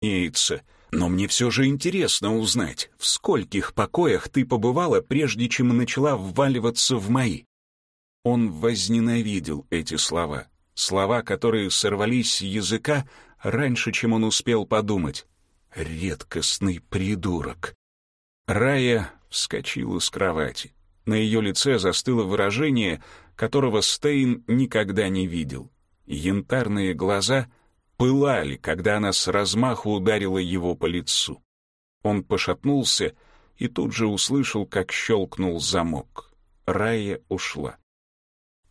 имеется, но мне все же интересно узнать, в скольких покоях ты побывала, прежде чем начала вваливаться в мои». Он возненавидел эти слова, слова, которые сорвались с языка раньше, чем он успел подумать. «Редкостный придурок». Рая вскочила с кровати. На ее лице застыло выражение, которого Стейн никогда не видел. Янтарные глаза пылали, когда она с размаху ударила его по лицу. Он пошатнулся и тут же услышал, как щелкнул замок. Рая ушла.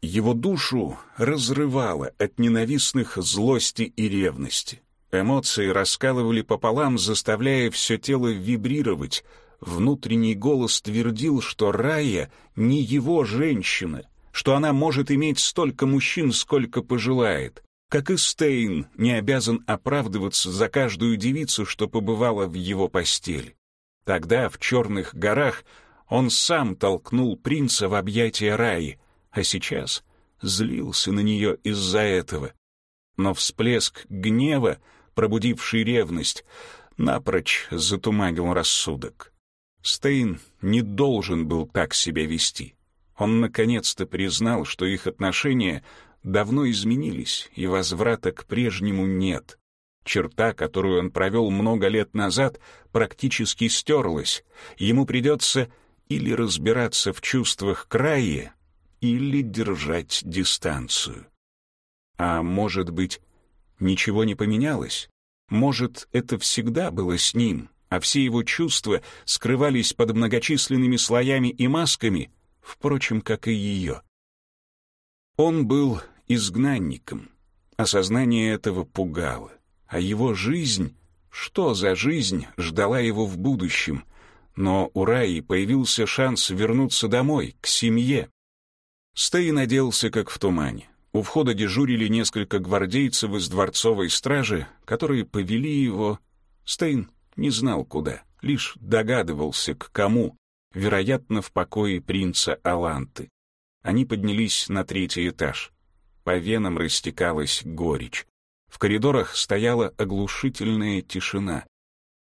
Его душу разрывало от ненавистных злости и ревности. Эмоции раскалывали пополам, заставляя все тело вибрировать, Внутренний голос твердил, что Рая не его женщина, что она может иметь столько мужчин, сколько пожелает. Как и Стейн не обязан оправдываться за каждую девицу, что побывала в его постели. Тогда, в Черных горах, он сам толкнул принца в объятия Раи, а сейчас злился на нее из-за этого. Но всплеск гнева, пробудивший ревность, напрочь затуманил рассудок. Стейн не должен был так себя вести. Он наконец-то признал, что их отношения давно изменились, и возврата к прежнему нет. Черта, которую он провел много лет назад, практически стерлась. Ему придется или разбираться в чувствах крае, или держать дистанцию. А может быть, ничего не поменялось? Может, это всегда было с ним, а все его чувства скрывались под многочисленными слоями и масками, впрочем, как и ее. Он был изгнанником. Осознание этого пугало. А его жизнь, что за жизнь, ждала его в будущем. Но у Раи появился шанс вернуться домой, к семье. Стей наделся, как в тумане. У входа дежурили несколько гвардейцев из дворцовой стражи, которые повели его... Стейн не знал куда, лишь догадывался, к кому, вероятно, в покое принца Аланты. Они поднялись на третий этаж. По венам растекалась горечь. В коридорах стояла оглушительная тишина.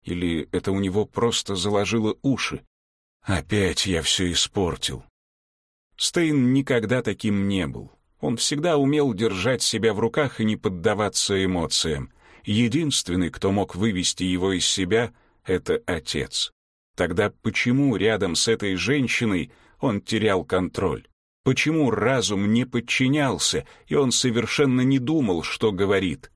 Или это у него просто заложило уши? Опять я все испортил. Стейн никогда таким не был. Он всегда умел держать себя в руках и не поддаваться эмоциям. Единственный, кто мог вывести его из себя, это отец. Тогда почему рядом с этой женщиной он терял контроль? Почему разум не подчинялся, и он совершенно не думал, что говорит?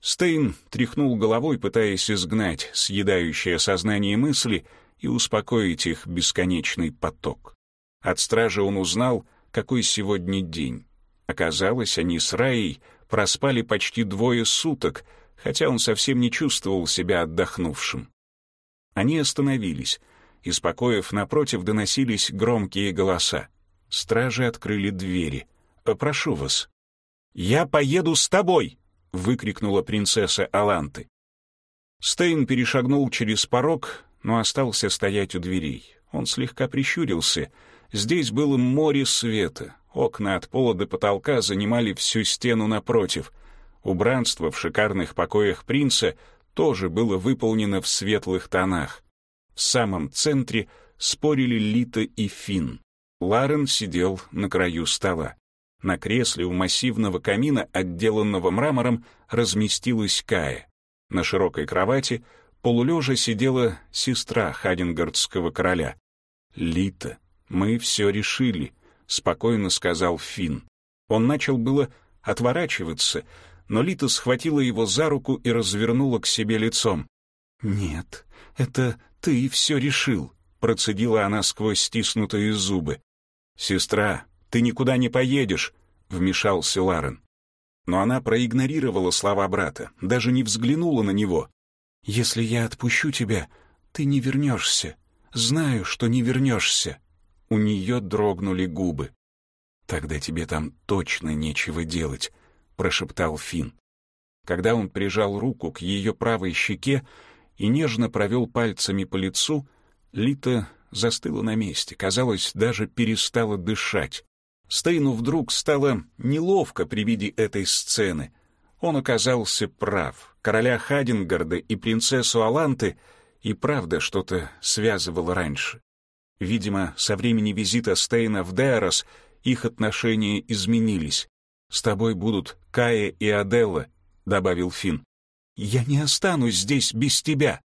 Стейн тряхнул головой, пытаясь изгнать съедающее сознание мысли и успокоить их бесконечный поток. От стражи он узнал, какой сегодня день. Оказалось, они с Раей проспали почти двое суток, хотя он совсем не чувствовал себя отдохнувшим. Они остановились. Из покоев напротив доносились громкие голоса. Стражи открыли двери. «Прошу вас». «Я поеду с тобой!» — выкрикнула принцесса Аланты. Стейн перешагнул через порог, но остался стоять у дверей. Он слегка прищурился. Здесь было море света. Окна от пола до потолка занимали всю стену напротив. Убранство в шикарных покоях принца тоже было выполнено в светлых тонах. В самом центре спорили Лита и Финн. Ларен сидел на краю стола. На кресле у массивного камина, отделанного мрамором, разместилась Кая. На широкой кровати полулежа сидела сестра Хадингардского короля. «Лита, мы все решили», — спокойно сказал Финн. Он начал было отворачиваться, но Лита схватила его за руку и развернула к себе лицом. «Нет, это ты все решил», — процедила она сквозь стиснутые зубы. «Сестра, ты никуда не поедешь», — вмешался Ларен. Но она проигнорировала слова брата, даже не взглянула на него. «Если я отпущу тебя, ты не вернешься. Знаю, что не вернешься». У нее дрогнули губы. «Тогда тебе там точно нечего делать», прошептал Фин. Когда он прижал руку к ее правой щеке и нежно провел пальцами по лицу, Лита застыла на месте, казалось, даже перестала дышать. Стейну вдруг стало неловко при виде этой сцены. Он оказался прав. короля Хадингарда и принцессу Аланты и правда что-то связывало раньше. Видимо, со времени визита Стейна в Деорос их отношения изменились. «С тобой будут Кая и Аделла», — добавил Финн. «Я не останусь здесь без тебя».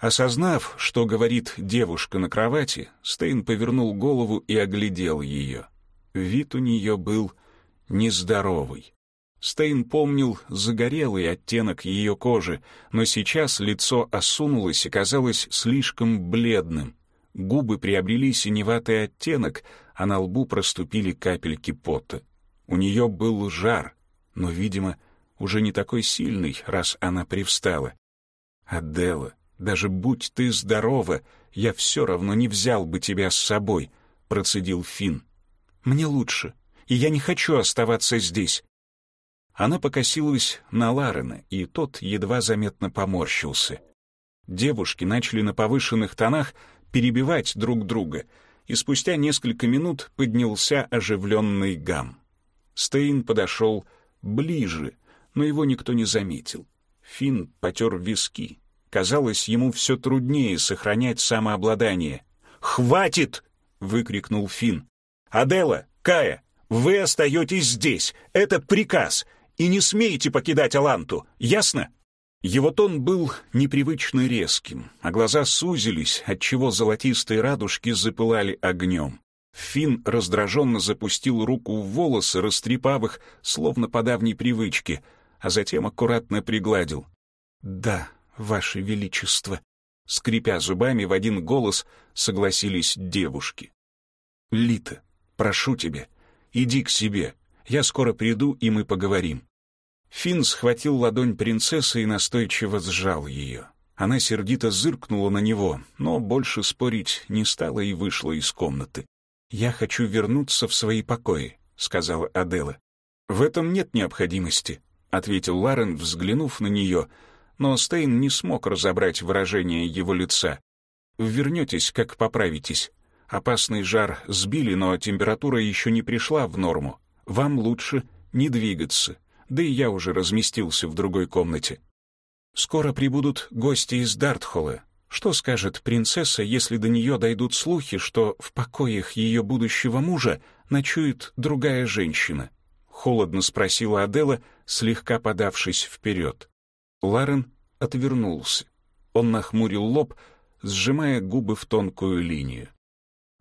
Осознав, что говорит девушка на кровати, Стейн повернул голову и оглядел ее. Вид у нее был нездоровый. Стейн помнил загорелый оттенок ее кожи, но сейчас лицо осунулось и казалось слишком бледным. Губы приобрели синеватый оттенок, а на лбу проступили капельки пота. У нее был жар, но, видимо, уже не такой сильный, раз она привстала. «Адела, даже будь ты здорова, я все равно не взял бы тебя с собой», — процедил Финн. «Мне лучше, и я не хочу оставаться здесь». Она покосилась на Ларена, и тот едва заметно поморщился. Девушки начали на повышенных тонах перебивать друг друга, и спустя несколько минут поднялся оживленный гам. Стейн подошел ближе, но его никто не заметил. Финн потер виски. Казалось, ему все труднее сохранять самообладание. «Хватит!» — выкрикнул Финн. «Адела, Кая, вы остаетесь здесь. Это приказ. И не смеете покидать Аланту. Ясно?» Его тон был непривычно резким, а глаза сузились, отчего золотистые радужки запылали огнем. Финн раздраженно запустил руку в волосы, растрепав их, словно по давней привычке, а затем аккуратно пригладил. «Да, ваше величество», — скрипя зубами в один голос, согласились девушки. «Лита, прошу тебя, иди к себе. Я скоро приду, и мы поговорим». Финн схватил ладонь принцессы и настойчиво сжал ее. Она сердито зыркнула на него, но больше спорить не стала и вышла из комнаты. «Я хочу вернуться в свои покои», — сказала Адела. «В этом нет необходимости», — ответил Ларен, взглянув на нее, но Стейн не смог разобрать выражение его лица. «Вернетесь, как поправитесь. Опасный жар сбили, но температура еще не пришла в норму. Вам лучше не двигаться да и я уже разместился в другой комнате. Скоро прибудут гости из Дартхола. Что скажет принцесса, если до нее дойдут слухи, что в покоях ее будущего мужа ночует другая женщина? Холодно спросила Адела, слегка подавшись вперед. Ларен отвернулся. Он нахмурил лоб, сжимая губы в тонкую линию.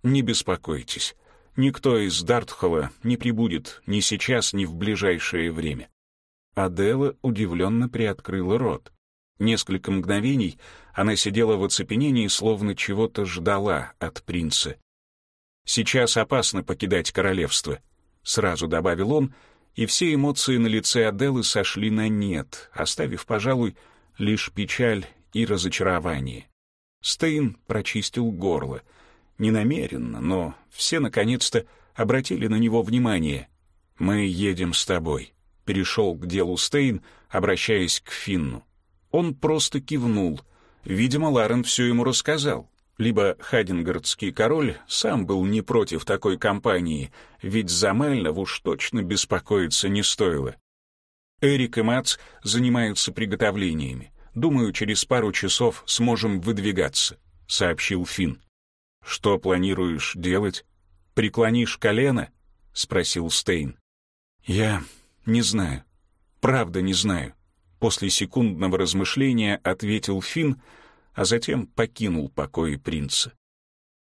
«Не беспокойтесь, никто из Дартхола не прибудет ни сейчас, ни в ближайшее время. Адела удивленно приоткрыла рот. Несколько мгновений она сидела в оцепенении, словно чего-то ждала от принца. «Сейчас опасно покидать королевство», — сразу добавил он, и все эмоции на лице Аделы сошли на нет, оставив, пожалуй, лишь печаль и разочарование. Стейн прочистил горло. Ненамеренно, но все наконец-то обратили на него внимание. «Мы едем с тобой» перешел к делу Стейн, обращаясь к Финну. Он просто кивнул. Видимо, Ларен все ему рассказал. Либо Хадингардский король сам был не против такой компании, ведь за Мельнов уж точно беспокоиться не стоило. Эрик и Мац занимаются приготовлениями. Думаю, через пару часов сможем выдвигаться, сообщил Финн. Что планируешь делать? Преклонишь колено? спросил Стейн. Я «Не знаю. Правда не знаю», — после секундного размышления ответил Финн, а затем покинул покои принца.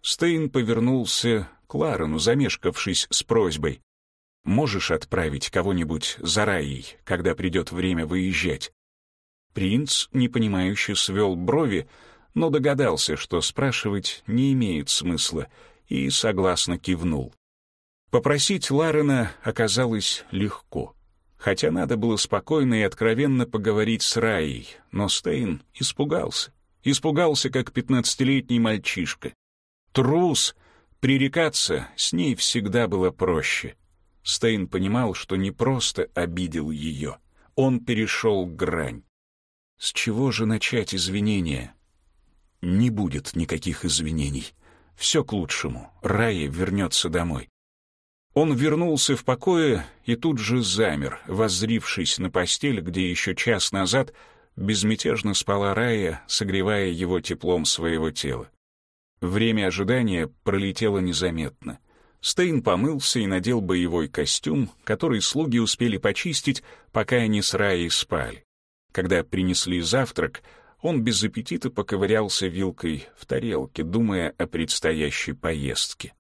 Стейн повернулся к Ларену, замешкавшись с просьбой. «Можешь отправить кого-нибудь за Раей, когда придет время выезжать?» Принц, непонимающе, свел брови, но догадался, что спрашивать не имеет смысла, и согласно кивнул. Попросить Ларена оказалось легко хотя надо было спокойно и откровенно поговорить с Раей, но Стейн испугался. Испугался, как пятнадцатилетний мальчишка. Трус! Пререкаться с ней всегда было проще. Стейн понимал, что не просто обидел ее, он перешел грань. С чего же начать извинения? Не будет никаких извинений. Все к лучшему. Рая вернется домой. Он вернулся в покое и тут же замер, воззрившись на постель, где еще час назад безмятежно спала Рая, согревая его теплом своего тела. Время ожидания пролетело незаметно. Стейн помылся и надел боевой костюм, который слуги успели почистить, пока они с Раей спали. Когда принесли завтрак, он без аппетита поковырялся вилкой в тарелке, думая о предстоящей поездке.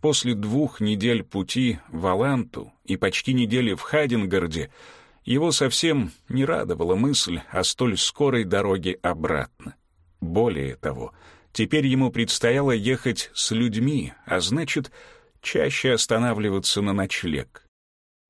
После двух недель пути в Аланту и почти недели в Хадингарде его совсем не радовала мысль о столь скорой дороге обратно. Более того, теперь ему предстояло ехать с людьми, а значит, чаще останавливаться на ночлег.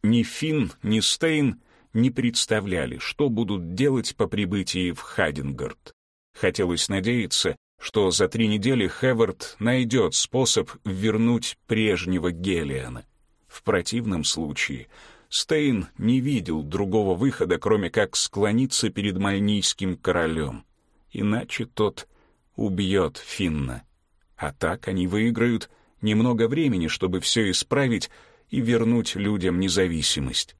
Ни Финн, ни Стейн не представляли, что будут делать по прибытии в Хадингард. Хотелось надеяться, что за три недели Хевард найдет способ вернуть прежнего Гелиана. В противном случае Стейн не видел другого выхода, кроме как склониться перед мальнийским королем. Иначе тот убьет Финна. А так они выиграют — немного времени, чтобы все исправить и вернуть людям независимость.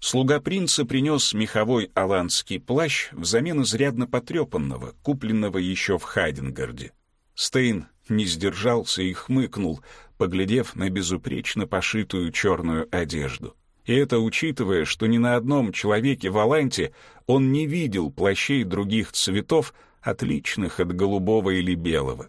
Слуга принца принес меховой аланский плащ взамен изрядно потрепанного, купленного еще в Хайденгарде. Стейн не сдержался и хмыкнул, поглядев на безупречно пошитую черную одежду. И это учитывая, что ни на одном человеке в Аланте он не видел плащей других цветов, отличных от голубого или белого.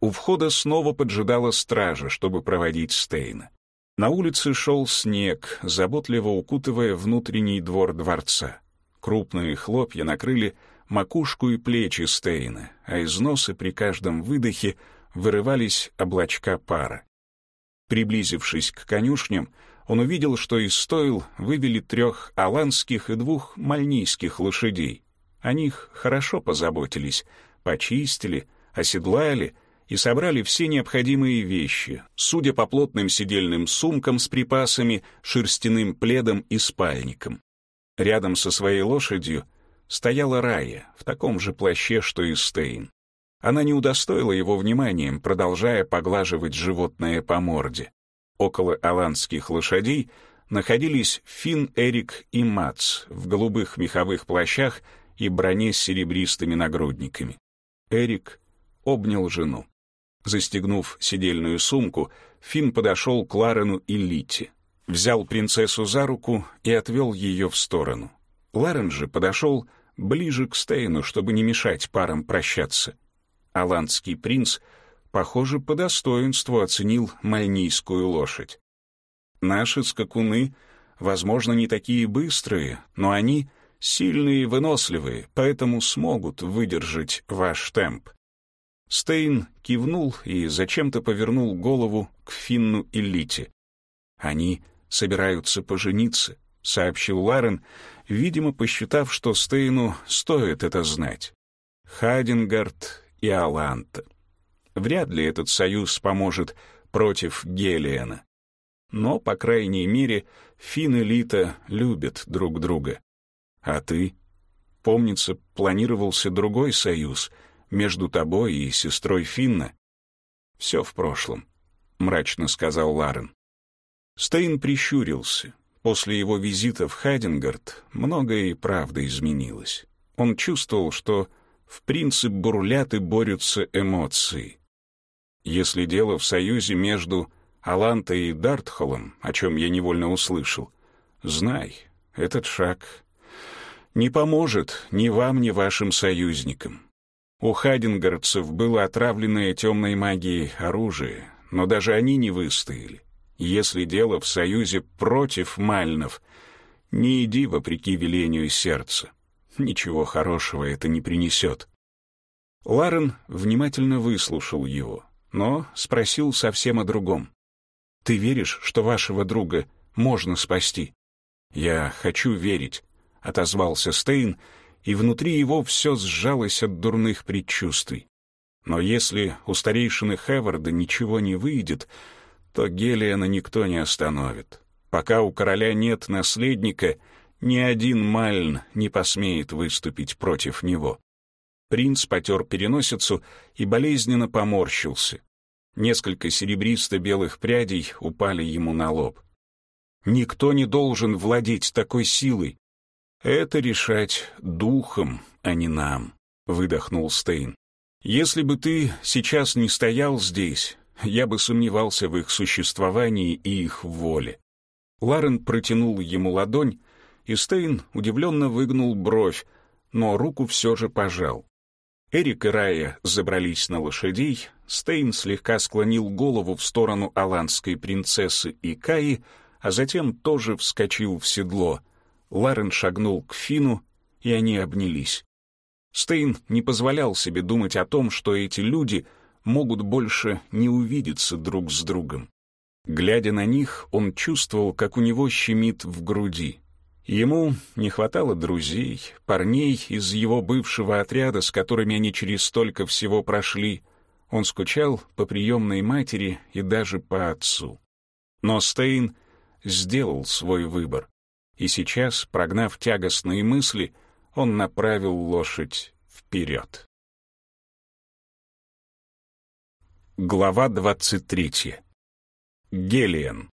У входа снова поджидала стража, чтобы проводить Стейна. На улице шел снег, заботливо укутывая внутренний двор дворца. Крупные хлопья накрыли макушку и плечи Стейна, а из носа при каждом выдохе вырывались облачка пара. Приблизившись к конюшням, он увидел, что из стоил вывели трех аланских и двух мальнийских лошадей. О них хорошо позаботились, почистили, оседлали — и собрали все необходимые вещи, судя по плотным сидельным сумкам с припасами, шерстяным пледом и спальником. Рядом со своей лошадью стояла Рая в таком же плаще, что и Стейн. Она не удостоила его вниманием, продолжая поглаживать животное по морде. Около аланских лошадей находились Финн, Эрик и Мац в голубых меховых плащах и броне с серебристыми нагрудниками. Эрик обнял жену. Застегнув сидельную сумку, Финн подошел к Ларену и Лите, взял принцессу за руку и отвел ее в сторону. Ларен же подошел ближе к Стейну, чтобы не мешать парам прощаться. Аландский принц, похоже, по достоинству оценил мальнийскую лошадь. Наши скакуны, возможно, не такие быстрые, но они сильные и выносливые, поэтому смогут выдержать ваш темп. Стейн кивнул и зачем-то повернул голову к Финну и Лите. «Они собираются пожениться», — сообщил Ларен, видимо, посчитав, что Стейну стоит это знать. Хадингард и Аланта. Вряд ли этот союз поможет против Гелиена. Но, по крайней мере, Финн и Лита любят друг друга. А ты? Помнится, планировался другой союз — между тобой и сестрой Финна. Все в прошлом, мрачно сказал Ларен. Стейн прищурился. После его визита в Хайденгард многое и правда изменилось. Он чувствовал, что в принцип бурлят и борются эмоции. Если дело в союзе между Алантой и Дартхолом, о чем я невольно услышал, знай, этот шаг не поможет ни вам, ни вашим союзникам. У хадингардцев было отравленное темной магией оружие, но даже они не выстояли. Если дело в союзе против мальнов, не иди вопреки велению сердца. Ничего хорошего это не принесет. Ларен внимательно выслушал его, но спросил совсем о другом. «Ты веришь, что вашего друга можно спасти?» «Я хочу верить», — отозвался Стейн, — и внутри его все сжалось от дурных предчувствий. Но если у старейшины Хеварда ничего не выйдет, то Гелиана никто не остановит. Пока у короля нет наследника, ни один Мальн не посмеет выступить против него. Принц потер переносицу и болезненно поморщился. Несколько серебристо-белых прядей упали ему на лоб. «Никто не должен владеть такой силой», «Это решать духом, а не нам», — выдохнул Стейн. «Если бы ты сейчас не стоял здесь, я бы сомневался в их существовании и их воле». Ларен протянул ему ладонь, и Стейн удивленно выгнул бровь, но руку все же пожал. Эрик и Рая забрались на лошадей, Стейн слегка склонил голову в сторону аланской принцессы и Каи, а затем тоже вскочил в седло. Ларен шагнул к Фину, и они обнялись. Стейн не позволял себе думать о том, что эти люди могут больше не увидеться друг с другом. Глядя на них, он чувствовал, как у него щемит в груди. Ему не хватало друзей, парней из его бывшего отряда, с которыми они через столько всего прошли. Он скучал по приемной матери и даже по отцу. Но Стейн сделал свой выбор. И сейчас, прогнав тягостные мысли, он направил лошадь вперед. Глава двадцать третья. Гелиен.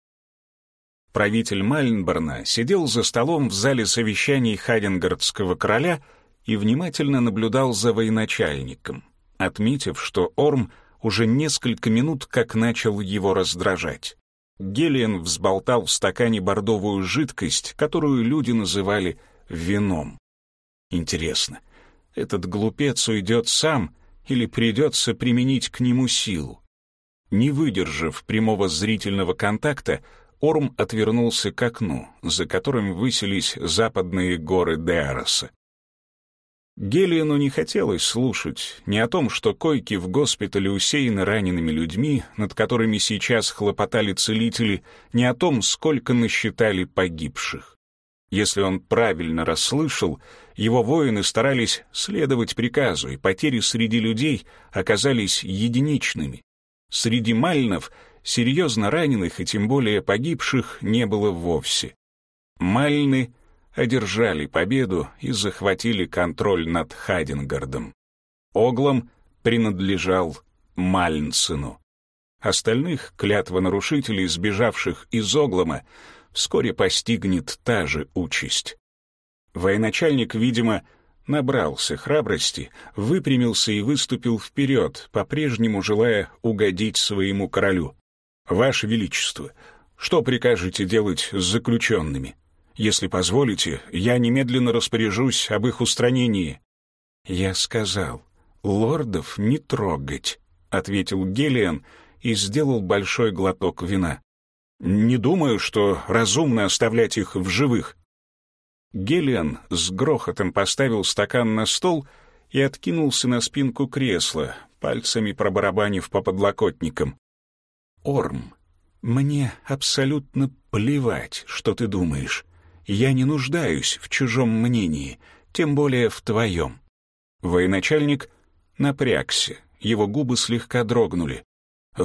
Правитель Мальнборна сидел за столом в зале совещаний Хайденгардского короля и внимательно наблюдал за военачальником, отметив, что Орм уже несколько минут как начал его раздражать. Гелиен взболтал в стакане бордовую жидкость, которую люди называли вином. Интересно, этот глупец уйдет сам или придется применить к нему силу? Не выдержав прямого зрительного контакта, Орм отвернулся к окну, за которым высились западные горы Деароса. Гелиану не хотелось слушать ни о том, что койки в госпитале усеяны ранеными людьми, над которыми сейчас хлопотали целители, ни о том, сколько насчитали погибших. Если он правильно расслышал, его воины старались следовать приказу, и потери среди людей оказались единичными. Среди мальнов — серьезно раненых и тем более погибших не было вовсе. Мальны одержали победу и захватили контроль над Хайденгардом. Оглом принадлежал Мальнсену. Остальных клятвонарушителей, сбежавших из Оглома, вскоре постигнет та же участь. Военачальник, видимо, набрался храбрости, выпрямился и выступил вперед, по-прежнему желая угодить своему королю. «Ваше Величество, что прикажете делать с заключенными? Если позволите, я немедленно распоряжусь об их устранении». «Я сказал, лордов не трогать», — ответил Гелиан и сделал большой глоток вина. «Не думаю, что разумно оставлять их в живых». Гелиан с грохотом поставил стакан на стол и откинулся на спинку кресла, пальцами пробарабанив по подлокотникам. Орм, мне абсолютно плевать, что ты думаешь. Я не нуждаюсь в чужом мнении, тем более в твоем. Военачальник напрягся, его губы слегка дрогнули.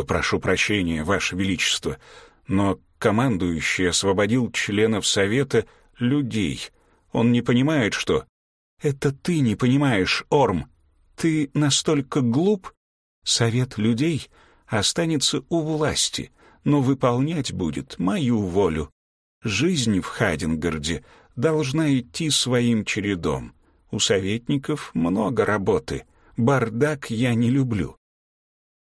«Прошу прощения, Ваше Величество, но командующий освободил членов Совета людей. Он не понимает, что...» «Это ты не понимаешь, Орм. Ты настолько глуп? Совет людей останется у власти, но выполнять будет мою волю. Жизнь в Хадингарде должна идти своим чередом. У советников много работы. Бардак я не люблю.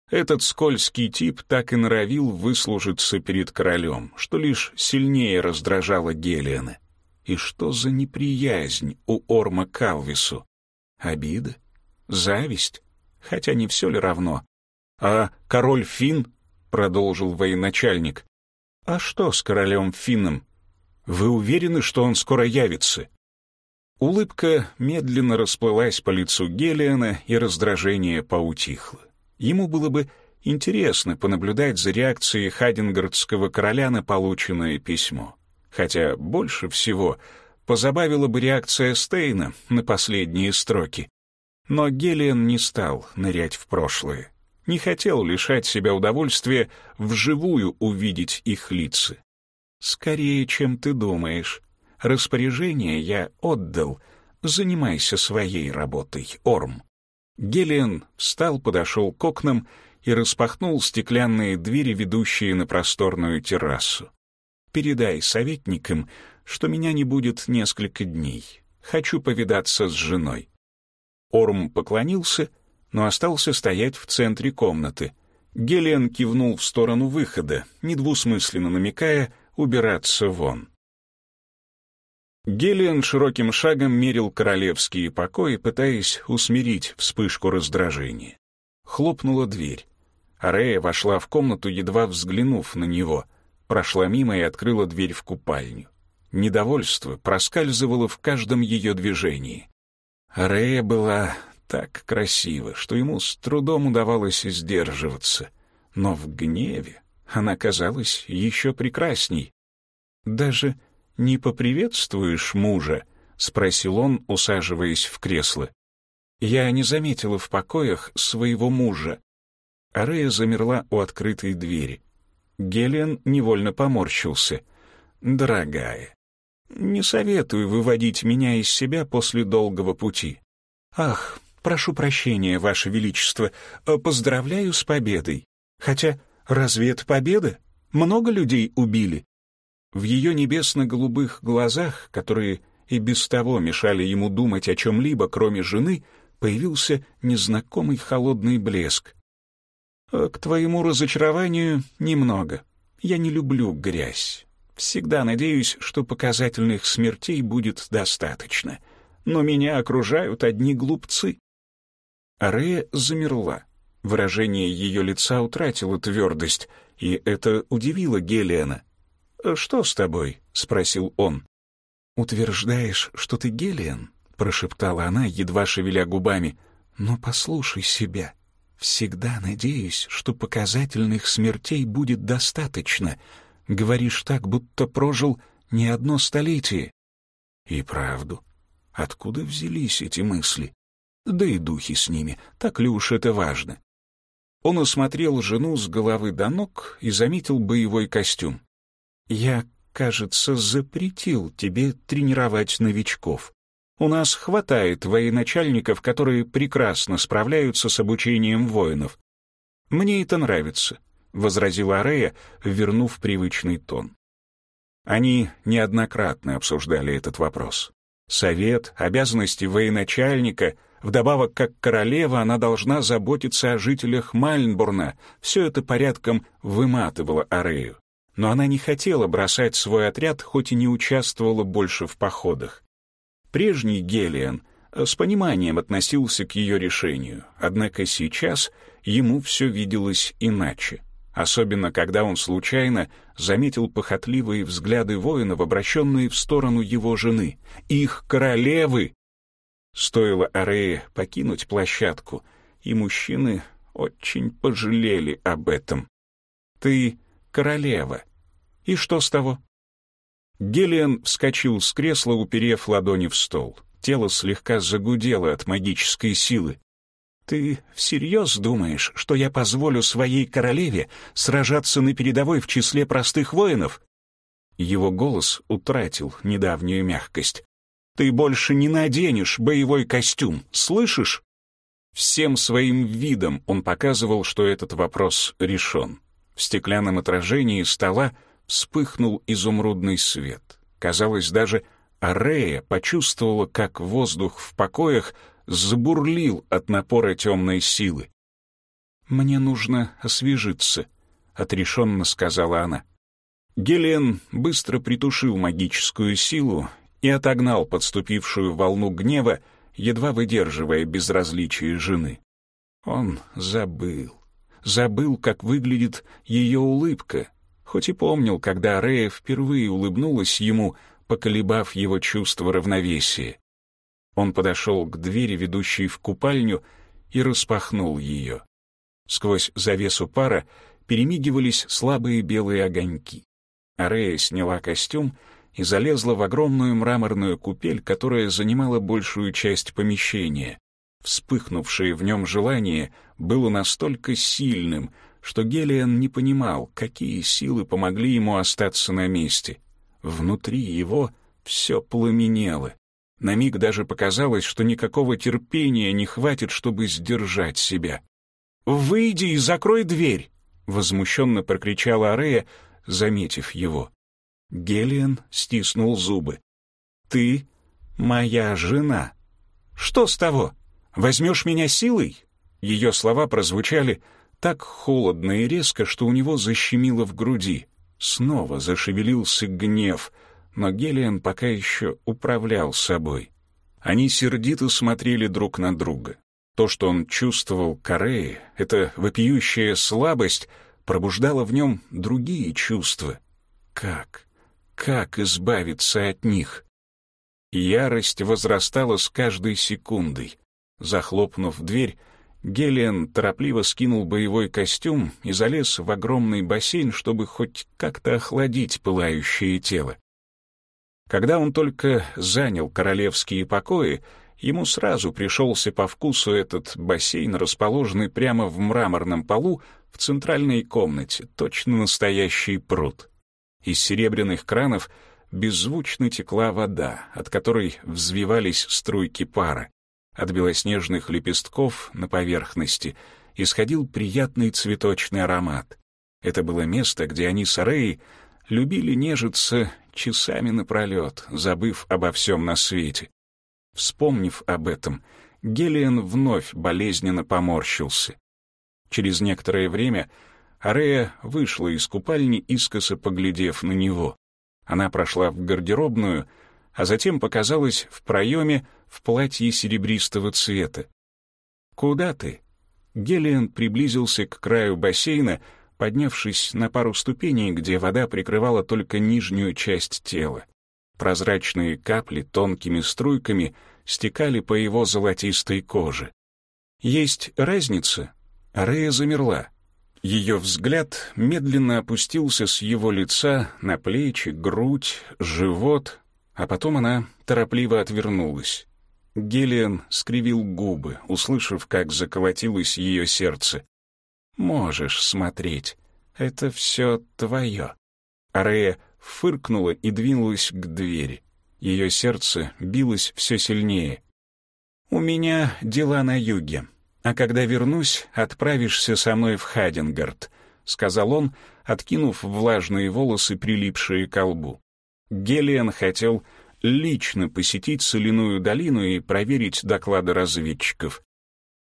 Этот скользкий тип так и норовил выслужиться перед королем, что лишь сильнее раздражало Гелиана. И что за неприязнь у Орма Калвису? Обида? Зависть? Хотя не все ли равно? «А король Фин?» — продолжил военачальник. «А что с королем Финном? Вы уверены, что он скоро явится?» Улыбка медленно расплылась по лицу Гелиана, и раздражение поутихло. Ему было бы интересно понаблюдать за реакцией Хадингардского короля на полученное письмо. Хотя больше всего позабавила бы реакция Стейна на последние строки. Но Гелиан не стал нырять в прошлое не хотел лишать себя удовольствия вживую увидеть их лица. «Скорее, чем ты думаешь. Распоряжение я отдал. Занимайся своей работой, Орм». Гелиан встал, подошел к окнам и распахнул стеклянные двери, ведущие на просторную террасу. передай советникам, что меня не будет несколько дней. Хочу повидаться с женой». Орм поклонился, но остался стоять в центре комнаты. Гелиан кивнул в сторону выхода, недвусмысленно намекая убираться вон. Гелиан широким шагом мерил королевские покои, пытаясь усмирить вспышку раздражения. Хлопнула дверь. Арея вошла в комнату, едва взглянув на него, прошла мимо и открыла дверь в купальню. Недовольство проскальзывало в каждом ее движении. Арея была так красива, что ему с трудом удавалось сдерживаться, но в гневе она казалась еще прекрасней. Даже не поприветствуешь мужа?» — спросил он, усаживаясь в кресло. «Я не заметила в покоях своего мужа». Арея замерла у открытой двери. Гелиан невольно поморщился. «Дорогая, не советую выводить меня из себя после долгого пути. Ах, прошу прощения, Ваше Величество, поздравляю с победой. Хотя, разве это победа? Много людей убили. В ее небесно-голубых глазах, которые и без того мешали ему думать о чем-либо, кроме жены, появился незнакомый холодный блеск. «Э, «К твоему разочарованию немного. Я не люблю грязь. Всегда надеюсь, что показательных смертей будет достаточно. Но меня окружают одни глупцы». Арея замерла. Выражение ее лица утратило твердость, и это удивило Гелиана. «Что с тобой?» — спросил он. «Утверждаешь, что ты Гелиан?» — прошептала она, едва шевеля губами. «Но послушай себя. Всегда надеюсь, что показательных смертей будет достаточно. Говоришь так, будто прожил не одно столетие». «И правду. Откуда взялись эти мысли? Да и духи с ними, так ли уж это важно?» Он осмотрел жену с головы до ног и заметил боевой костюм. Я, кажется, запретил тебе тренировать новичков. У нас хватает военачальников, которые прекрасно справляются с обучением воинов. Мне это нравится, возразила Арея, вернув привычный тон. Они неоднократно обсуждали этот вопрос. Совет, обязанности военачальника, вдобавок как королева она должна заботиться о жителях Мальнбурна. Все это порядком выматывало Арею но она не хотела бросать свой отряд, хоть и не участвовала больше в походах. Прежний Гелиан э, с пониманием относился к ее решению, однако сейчас ему все виделось иначе, особенно когда он случайно заметил похотливые взгляды воинов, обращенные в сторону его жены, их королевы. Стоило Арее покинуть площадку, и мужчины очень пожалели об этом. «Ты королева. И что с того? Гелиан вскочил с кресла, уперев ладони в стол. Тело слегка загудело от магической силы. «Ты всерьез думаешь, что я позволю своей королеве сражаться на передовой в числе простых воинов?» Его голос утратил недавнюю мягкость. «Ты больше не наденешь боевой костюм, слышишь?» Всем своим видом он показывал, что этот вопрос решен. В стеклянном отражении стола вспыхнул изумрудный свет. Казалось, даже Арея почувствовала, как воздух в покоях забурлил от напора темной силы. «Мне нужно освежиться», — отрешенно сказала она. Гелен быстро притушил магическую силу и отогнал подступившую волну гнева, едва выдерживая безразличие жены. Он забыл забыл, как выглядит ее улыбка, хоть и помнил, когда Рея впервые улыбнулась ему, поколебав его чувство равновесия. Он подошел к двери, ведущей в купальню, и распахнул ее. Сквозь завесу пара перемигивались слабые белые огоньки. Арея сняла костюм и залезла в огромную мраморную купель, которая занимала большую часть помещения. Вспыхнувшее в нем желание было настолько сильным, что Гелиан не понимал, какие силы помогли ему остаться на месте. Внутри его все пламенело. На миг даже показалось, что никакого терпения не хватит, чтобы сдержать себя. «Выйди и закрой дверь!» — возмущенно прокричала Арея, заметив его. Гелиан стиснул зубы. «Ты моя жена. Что с того? Возьмешь меня силой?» Ее слова прозвучали так холодно и резко, что у него защемило в груди. Снова зашевелился гнев, но Гелиан пока еще управлял собой. Они сердито смотрели друг на друга. То, что он чувствовал Кореи, эта вопиющая слабость, пробуждала в нем другие чувства. Как? Как избавиться от них? Ярость возрастала с каждой секундой. Захлопнув дверь, Гелиан торопливо скинул боевой костюм и залез в огромный бассейн, чтобы хоть как-то охладить пылающее тело. Когда он только занял королевские покои, ему сразу пришелся по вкусу этот бассейн, расположенный прямо в мраморном полу в центральной комнате, точно настоящий пруд. Из серебряных кранов беззвучно текла вода, от которой взвивались струйки пара. От белоснежных лепестков на поверхности исходил приятный цветочный аромат. Это было место, где они с Арей любили нежиться часами напролет, забыв обо всем на свете. Вспомнив об этом, Гелиан вновь болезненно поморщился. Через некоторое время Арея вышла из купальни, искоса поглядев на него. Она прошла в гардеробную, а затем показалась в проеме в платье серебристого цвета. «Куда ты?» Гелиан приблизился к краю бассейна, поднявшись на пару ступеней, где вода прикрывала только нижнюю часть тела. Прозрачные капли тонкими струйками стекали по его золотистой коже. «Есть разница?» Рея замерла. Ее взгляд медленно опустился с его лица на плечи, грудь, живот, а потом она торопливо отвернулась. Гелиан скривил губы, услышав, как заколотилось ее сердце. «Можешь смотреть. Это все твое». Арея фыркнула и двинулась к двери. Ее сердце билось все сильнее. «У меня дела на юге, а когда вернусь, отправишься со мной в Хадингард», — сказал он, откинув влажные волосы, прилипшие к лбу. Гелиан хотел лично посетить Соляную долину и проверить доклады разведчиков.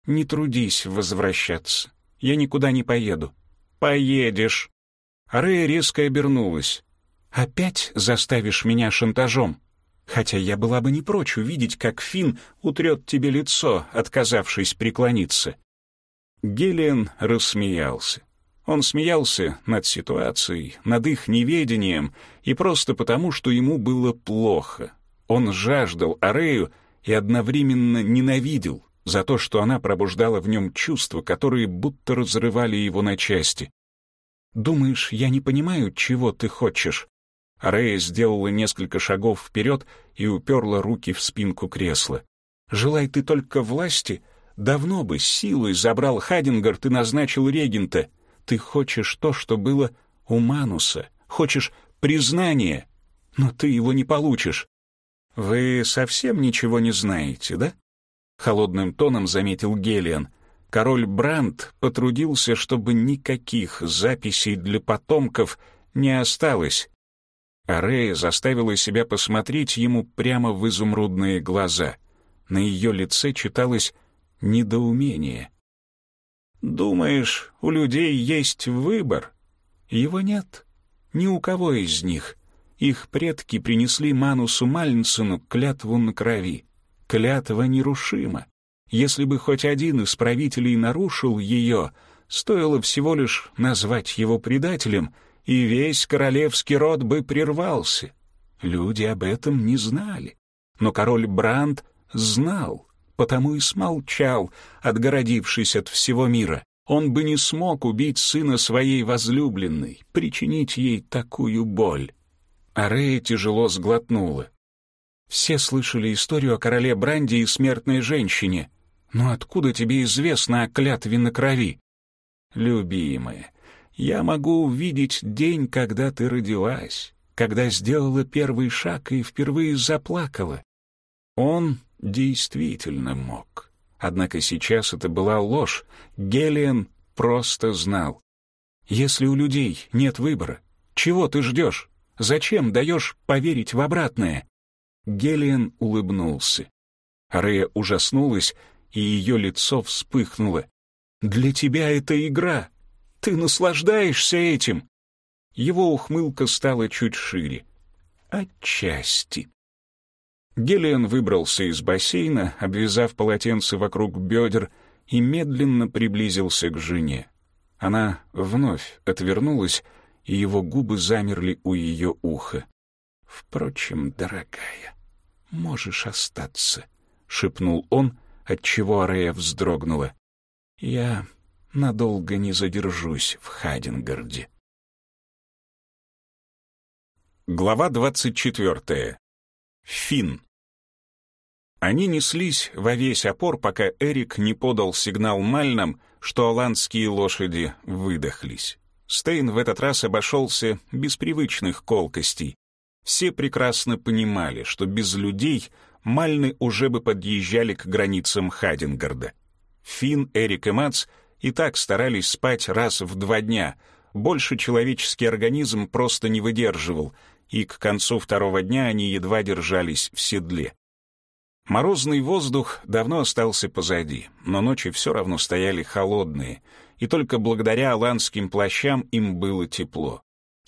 «Не трудись возвращаться. Я никуда не поеду». «Поедешь». Рея резко обернулась. «Опять заставишь меня шантажом? Хотя я была бы не прочь увидеть, как Финн утрет тебе лицо, отказавшись преклониться». Гелиан рассмеялся. Он смеялся над ситуацией, над их неведением и просто потому, что ему было плохо. Он жаждал Арею и одновременно ненавидел за то, что она пробуждала в нем чувства, которые будто разрывали его на части. «Думаешь, я не понимаю, чего ты хочешь?» Арея сделала несколько шагов вперед и уперла руки в спинку кресла. «Желай ты только власти, давно бы силой забрал Хадингард и назначил регента. Ты хочешь то, что было у Мануса, хочешь признания, но ты его не получишь. Вы совсем ничего не знаете, да? Холодным тоном заметил Гелиан. Король Бранд потрудился, чтобы никаких записей для потомков не осталось. Арея заставила себя посмотреть ему прямо в изумрудные глаза. На ее лице читалось недоумение. Думаешь, у людей есть выбор? Его нет. Ни у кого из них. Их предки принесли Манусу Мальнсону клятву на крови. Клятва нерушима. Если бы хоть один из правителей нарушил ее, стоило всего лишь назвать его предателем, и весь королевский род бы прервался. Люди об этом не знали. Но король Бранд знал потому и смолчал, отгородившись от всего мира. Он бы не смог убить сына своей возлюбленной, причинить ей такую боль. Арея тяжело сглотнула. Все слышали историю о короле Бранди и смертной женщине. Но откуда тебе известно о клятве на крови? Любимая, я могу увидеть день, когда ты родилась, когда сделала первый шаг и впервые заплакала. Он действительно мог. Однако сейчас это была ложь. Гелиан просто знал. Если у людей нет выбора, чего ты ждешь? Зачем даешь поверить в обратное?» Гелиан улыбнулся. Рея ужаснулась, и ее лицо вспыхнуло. «Для тебя это игра. Ты наслаждаешься этим». Его ухмылка стала чуть шире. «Отчасти». Гелиан выбрался из бассейна, обвязав полотенце вокруг бедер, и медленно приблизился к жене. Она вновь отвернулась, и его губы замерли у ее уха. «Впрочем, дорогая, можешь остаться», — шепнул он, отчего Арея вздрогнула. «Я надолго не задержусь в Хадингарде». Глава двадцать четвертая. Фин. Они неслись во весь опор, пока Эрик не подал сигнал Мальнам, что оландские лошади выдохлись. Стейн в этот раз обошелся без привычных колкостей. Все прекрасно понимали, что без людей Мальны уже бы подъезжали к границам Хадингарда. Финн, Эрик и Мац и так старались спать раз в два дня. Больше человеческий организм просто не выдерживал, и к концу второго дня они едва держались в седле. Морозный воздух давно остался позади, но ночи все равно стояли холодные, и только благодаря аланским плащам им было тепло.